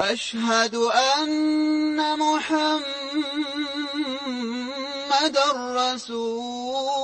أشهد أن محمد رسول